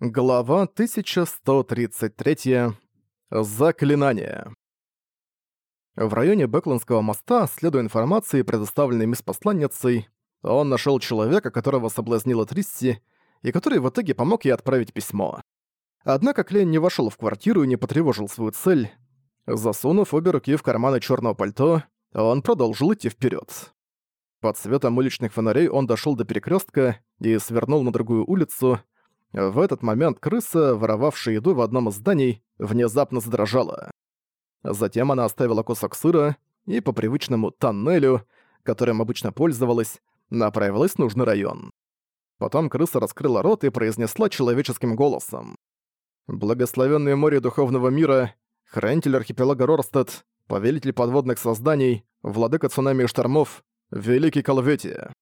Глава 1133. Заклинание. В районе Бэкландского моста, следуя информации, предоставленной мисс посланницей, он нашел человека, которого соблазнила Трисси, и который в итоге помог ей отправить письмо. Однако Клейн не вошел в квартиру и не потревожил свою цель. Засунув обе руки в карманы черного пальто, он продолжил идти вперед. Под светом уличных фонарей он дошел до перекрестка и свернул на другую улицу, в этот момент крыса, воровавшая еду в одном из зданий, внезапно задрожала. Затем она оставила кусок сыра и по привычному тоннелю, которым обычно пользовалась, направилась в нужный район. Потом крыса раскрыла рот и произнесла человеческим голосом. «Благословенное море духовного мира, хранитель архипелага Рорстед, повелитель подводных созданий, владыка цунами и штормов, великий Колветия».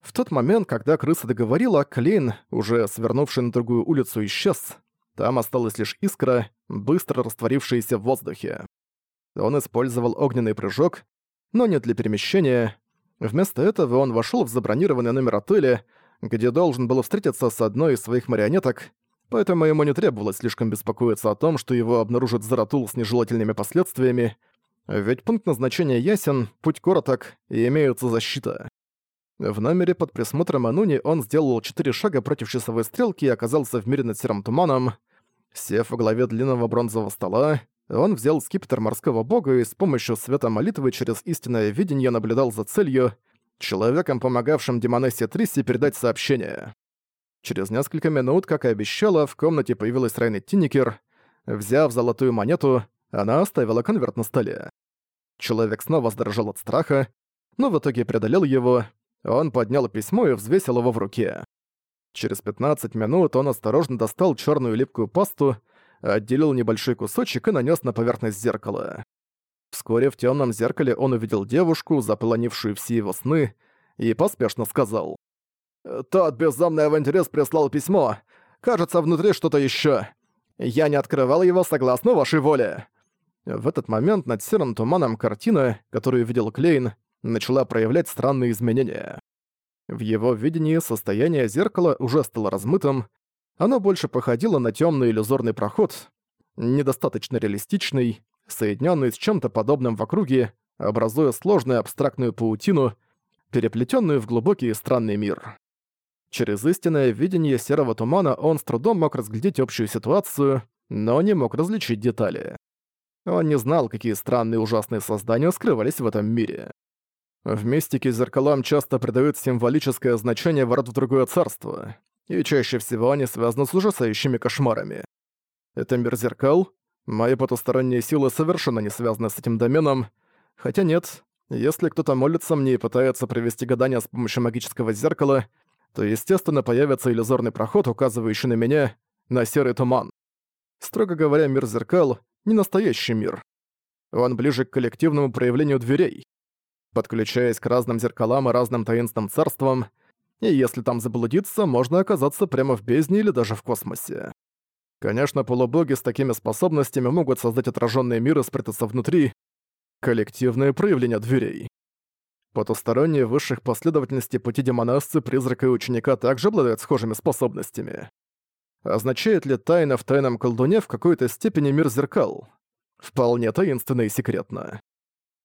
В тот момент, когда крыса договорила, Клейн, уже свернувший на другую улицу, исчез. Там осталась лишь искра, быстро растворившаяся в воздухе. Он использовал огненный прыжок, но не для перемещения. Вместо этого он вошел в забронированный номер отеля, где должен был встретиться с одной из своих марионеток, поэтому ему не требовалось слишком беспокоиться о том, что его обнаружит Заратул с нежелательными последствиями, ведь пункт назначения ясен, путь короток и имеется защита. В номере под присмотром Ануни он сделал четыре шага против часовой стрелки и оказался в мире над серым туманом. Сев во главе длинного бронзового стола, он взял скипетр морского бога и с помощью света молитвы через истинное видение наблюдал за целью, человеком, помогавшим Демонессе Трисси передать сообщение. Через несколько минут, как и обещала, в комнате появилась Райна Тинникер. Взяв золотую монету, она оставила конверт на столе. Человек снова сдрожал от страха, но в итоге преодолел его, он поднял письмо и взвесил его в руке. Через 15 минут он осторожно достал черную липкую пасту, отделил небольшой кусочек и нанес на поверхность зеркала. Вскоре в темном зеркале он увидел девушку, заполонившую все его сны, и поспешно сказал. «Тот безумный авантюрист прислал письмо. Кажется, внутри что-то еще. Я не открывал его согласно вашей воле». В этот момент над серым туманом картина, которую видел Клейн, начала проявлять странные изменения. В его видении состояние зеркала уже стало размытым, оно больше походило на темный иллюзорный проход, недостаточно реалистичный, соединенный с чем-то подобным в округе, образуя сложную абстрактную паутину, переплетенную в глубокий и странный мир. Через истинное видение серого тумана он с трудом мог разглядеть общую ситуацию, но не мог различить детали. Он не знал, какие странные ужасные создания скрывались в этом мире. В мистике зеркалам часто придают символическое значение ворот в другое царство, и чаще всего они связаны с ужасающими кошмарами. Это мир зеркал, мои потусторонние силы совершенно не связаны с этим доменом, хотя нет, если кто-то молится мне и пытается провести гадание с помощью магического зеркала, то, естественно, появится иллюзорный проход, указывающий на меня, на серый туман. Строго говоря, мир зеркал — не настоящий мир. Он ближе к коллективному проявлению дверей подключаясь к разным зеркалам и разным таинственным царствам, и если там заблудиться, можно оказаться прямо в бездне или даже в космосе. Конечно, полубоги с такими способностями могут создать отраженные миры и спрятаться внутри, коллективное проявление дверей. Потусторонние высших последовательностей пути демонасцы, призрака и ученика также обладают схожими способностями. Означает ли тайна в тайном колдуне в какой-то степени мир зеркал? Вполне таинственно и секретно.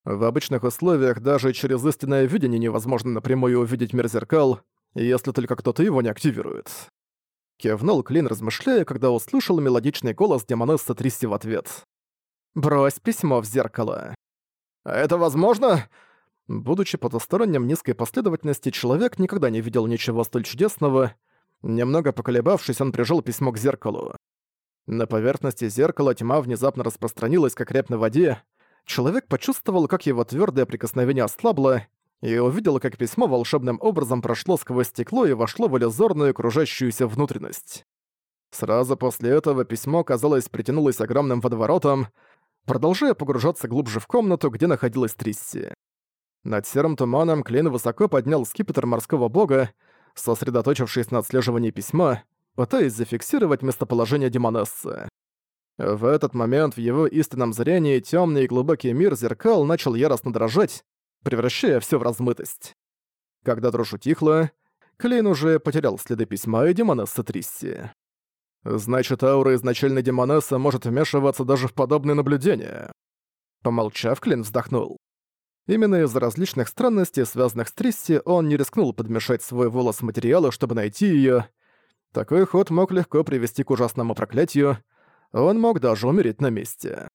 В обычных условиях даже через истинное видение невозможно напрямую увидеть мир зеркал, если только кто-то его не активирует. Кивнул Клин, размышляя, когда услышал мелодичный голос демонесса Тристи в ответ. «Брось письмо в зеркало». «Это возможно?» Будучи потусторонним низкой последовательности, человек никогда не видел ничего столь чудесного. Немного поколебавшись, он прижал письмо к зеркалу. На поверхности зеркала тьма внезапно распространилась, как ряб на воде, человек почувствовал, как его твердое прикосновение ослабло, и увидел, как письмо волшебным образом прошло сквозь стекло и вошло в иллюзорную кружащуюся внутренность. Сразу после этого письмо, казалось, притянулось огромным водоворотом, продолжая погружаться глубже в комнату, где находилась Трисси. Над серым туманом Клейн высоко поднял скипетр морского бога, сосредоточившись на отслеживании письма, пытаясь зафиксировать местоположение Демонессы. В этот момент в его истинном зрении темный и глубокий мир зеркал начал яростно дрожать, превращая все в размытость. Когда дрожь утихла, Клейн уже потерял следы письма и демонесса Трисси. Значит, аура изначальной демонесса может вмешиваться даже в подобные наблюдения. Помолчав, Клин вздохнул. Именно из-за различных странностей, связанных с Трисси, он не рискнул подмешать свой волос материала, чтобы найти ее. Такой ход мог легко привести к ужасному проклятию, он мог даже умереть на месте.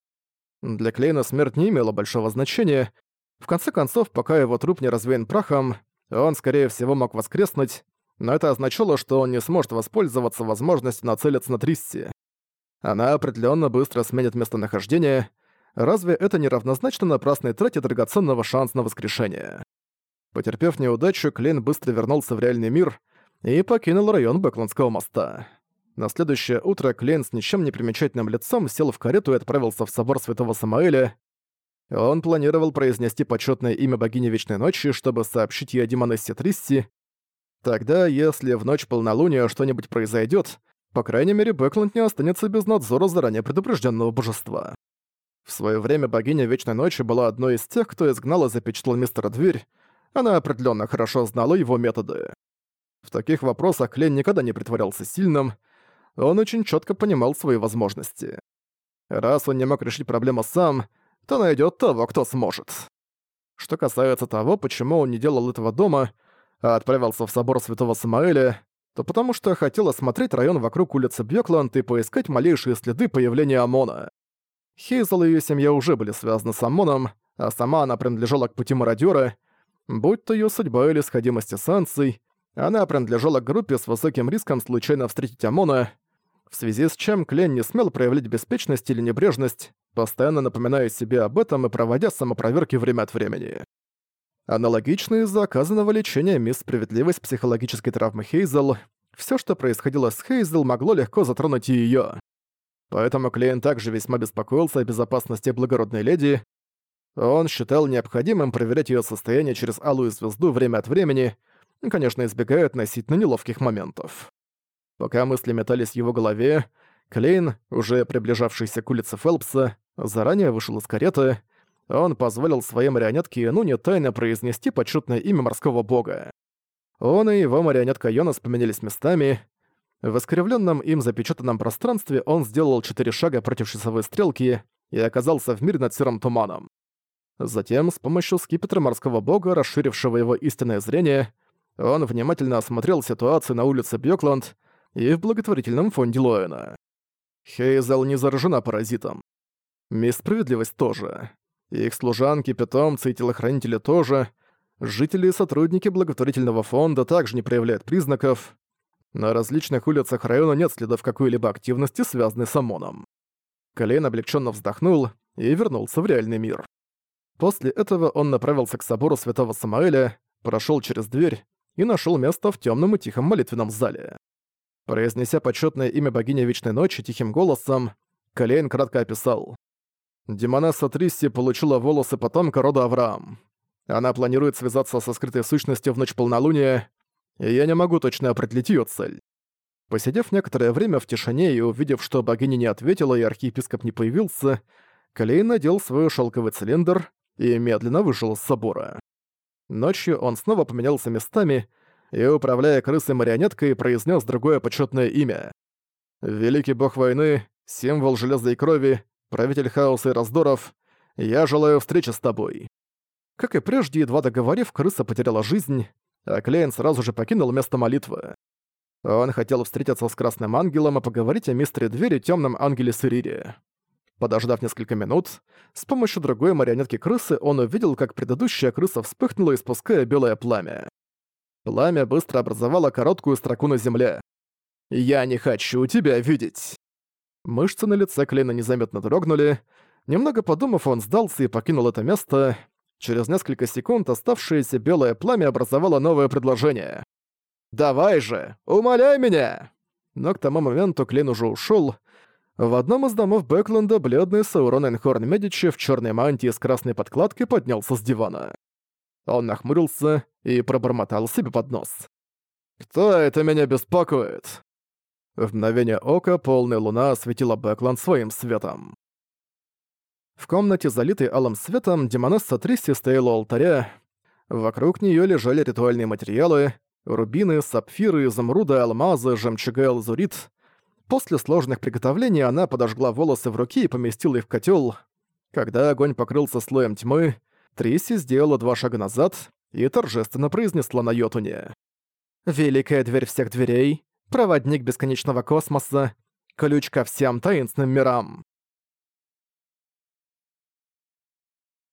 Для Клейна смерть не имела большого значения. В конце концов, пока его труп не развеян прахом, он, скорее всего, мог воскреснуть, но это означало, что он не сможет воспользоваться возможностью нацелиться на Тристи. Она определенно быстро сменит местонахождение. Разве это не равнозначно напрасной трате драгоценного шанса на воскрешение? Потерпев неудачу, Клейн быстро вернулся в реальный мир и покинул район Бэкландского моста. На следующее утро Клейн с ничем не примечательным лицом сел в карету и отправился в собор Святого Самаэля. Он планировал произнести почетное имя богини Вечной Ночи, чтобы сообщить ей о Демонессе Трисси. Тогда, если в ночь полнолуния что-нибудь произойдет, по крайней мере, Бэкленд не останется без надзора заранее предупрежденного божества. В свое время богиня Вечной Ночи была одной из тех, кто изгнал и запечатлел мистера Дверь. Она определенно хорошо знала его методы. В таких вопросах Клен никогда не притворялся сильным — он очень четко понимал свои возможности. Раз он не мог решить проблему сам, то найдет того, кто сможет. Что касается того, почему он не делал этого дома, а отправился в собор Святого Самаэля, то потому что хотел осмотреть район вокруг улицы Бьёкланд и поискать малейшие следы появления ОМОНа. Хейзел и её семья уже были связаны с ОМОНом, а сама она принадлежала к пути мародёра, будь то её судьба или сходимости санкций, она принадлежала к группе с высоким риском случайно встретить ОМОНа, в связи с чем Клен не смел проявлять беспечность или небрежность, постоянно напоминая себе об этом и проводя самопроверки время от времени. Аналогично из-за оказанного лечения мисс Справедливость психологической травмы Хейзел, все, что происходило с Хейзел, могло легко затронуть и ее. Поэтому Клейн также весьма беспокоился о безопасности благородной леди. Он считал необходимым проверять ее состояние через алую звезду время от времени, конечно, избегая относительно неловких моментов. Пока мысли метались в его голове, Клейн, уже приближавшийся к улице Фелпса, заранее вышел из кареты. Он позволил своей марионетке Нуне тайно произнести почетное имя морского бога. Он и его марионетка Йонас поменялись местами. В искривлённом им запечатанном пространстве он сделал четыре шага против часовой стрелки и оказался в мире над серым туманом. Затем, с помощью скипетра морского бога, расширившего его истинное зрение, он внимательно осмотрел ситуацию на улице Бьёкланд и в благотворительном фонде Лоэна. Хейзел не заражена паразитом. Мисс Справедливость тоже. Их служанки, питомцы и телохранители тоже. Жители и сотрудники благотворительного фонда также не проявляют признаков. На различных улицах района нет следов какой-либо активности, связанной с ОМОНом. Колейн облегченно вздохнул и вернулся в реальный мир. После этого он направился к собору святого Самаэля, прошел через дверь и нашел место в темном и тихом молитвенном зале. Произнеся почётное имя богини Вечной Ночи тихим голосом, Калейн кратко описал. Демонесса Трисси получила волосы потомка рода Авраам. Она планирует связаться со скрытой сущностью в ночь полнолуния, и я не могу точно определить её цель. Посидев некоторое время в тишине и увидев, что богиня не ответила и архиепископ не появился, Калейн надел свой шелковый цилиндр и медленно вышел из собора. Ночью он снова поменялся местами, и, управляя крысой-марионеткой, произнес другое почетное имя. «Великий бог войны, символ железной крови, правитель хаоса и раздоров, я желаю встречи с тобой». Как и прежде, едва договорив, крыса потеряла жизнь, а Клейн сразу же покинул место молитвы. Он хотел встретиться с Красным Ангелом и поговорить о мистере Двери Темном Ангеле Сирире. Подождав несколько минут, с помощью другой марионетки крысы он увидел, как предыдущая крыса вспыхнула, испуская белое пламя. Пламя быстро образовало короткую строку на земле. «Я не хочу тебя видеть!» Мышцы на лице Клейна незаметно дрогнули. Немного подумав, он сдался и покинул это место. Через несколько секунд оставшееся белое пламя образовало новое предложение. «Давай же! Умоляй меня!» Но к тому моменту Клин уже ушел. В одном из домов Бэкленда бледный Саурон Энхорн Медичи в черной мантии с красной подкладкой поднялся с дивана. Он нахмурился и пробормотал себе под нос. «Кто это меня беспокоит?» В мгновение ока полная луна осветила Бэклан своим светом. В комнате, залитой алым светом, демонесса Трисси стояла у алтаря. Вокруг нее лежали ритуальные материалы — рубины, сапфиры, изумруды, алмазы, жемчуга и алзурит. После сложных приготовлений она подожгла волосы в руки и поместила их в котел. Когда огонь покрылся слоем тьмы, Трисси сделала два шага назад и торжественно произнесла на Йотуне. «Великая дверь всех дверей, проводник бесконечного космоса, ключ ко всем таинственным мирам».